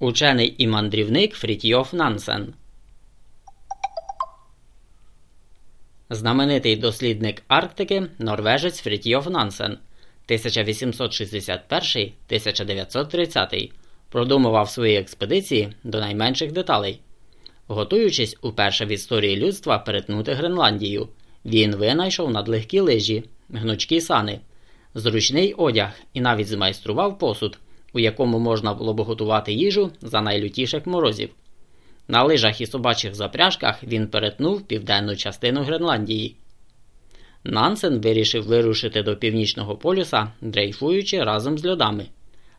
Учений і мандрівник Фрітьйоф Нансен. Знаменитий дослідник Арктики норвежець Фрітьйоф Нансен 1861-1930 продумував свої експедиції до найменших деталей. Готуючись уперше в історії людства перетнути Гренландію, він винайшов надлегкі лижі, гнучкі сани, зручний одяг і навіть змайстрував посуд у якому можна було б готувати їжу за найлютіших морозів. На лижах і собачих запряжках він перетнув південну частину Гренландії. Нансен вирішив вирушити до північного полюса, дрейфуючи разом з льодами.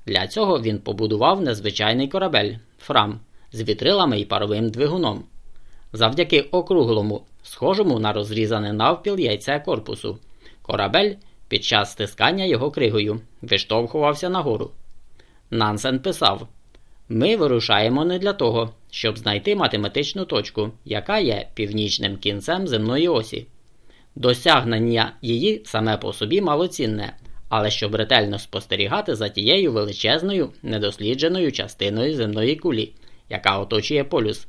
Для цього він побудував незвичайний корабель Фрам з вітрилами і паровим двигуном. Завдяки округлому, схожому на розрізане навпіл яйце корпусу, корабель під час стискання його кригою виштовхувався нагору. Нансен писав: Ми вирушаємо не для того, щоб знайти математичну точку, яка є північним кінцем земної осі. Досягнення її саме по собі малоцінне, але щоб ретельно спостерігати за тією величезною недослідженою частиною земної кулі, яка оточує полюс.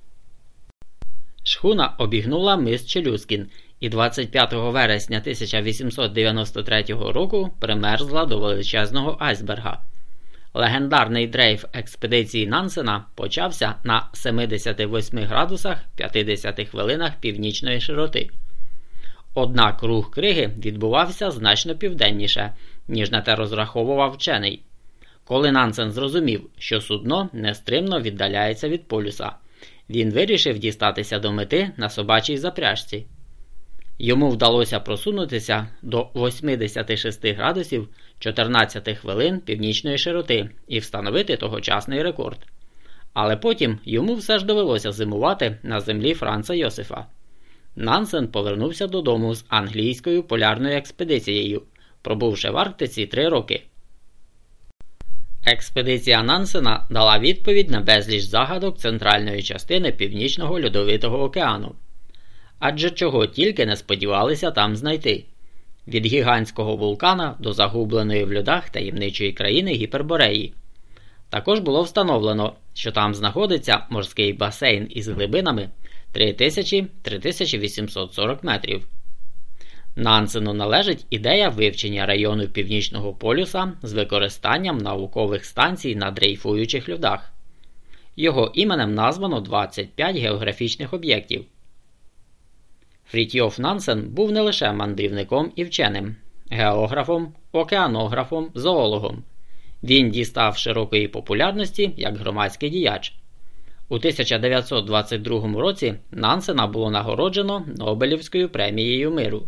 Шхуна обігнула мис Челюскін і 25 вересня 1893 року примерзла до величезного айсберга. Легендарний дрейф експедиції Нансена почався на 78 градусах 50 хвилинах північної широти. Однак рух криги відбувався значно південніше, ніж на те розраховував вчений. Коли Нансен зрозумів, що судно нестримно віддаляється від полюса, він вирішив дістатися до мети на собачій запряжці. Йому вдалося просунутися до 86 градусів 14 хвилин північної широти і встановити тогочасний рекорд. Але потім йому все ж довелося зимувати на землі Франца Йосифа. Нансен повернувся додому з англійською полярною експедицією, пробувши в Арктиці три роки. Експедиція Нансена дала відповідь на безліч загадок центральної частини Північного Льодовитого океану адже чого тільки не сподівалися там знайти від гігантського вулкана до загубленої в льодах таємничої країни Гіпербореї. Також було встановлено, що там знаходиться морський басейн із глибинами 3000-3840 метрів. Нансену належить ідея вивчення району Північного полюса з використанням наукових станцій на дрейфуючих льодах. Його іменем названо 25 географічних об'єктів. Фрітьйоф Нансен був не лише мандрівником і вченим, географом, океанографом, зоологом. Він дістав широкої популярності як громадський діяч. У 1922 році Нансена було нагороджено Нобелівською премією миру.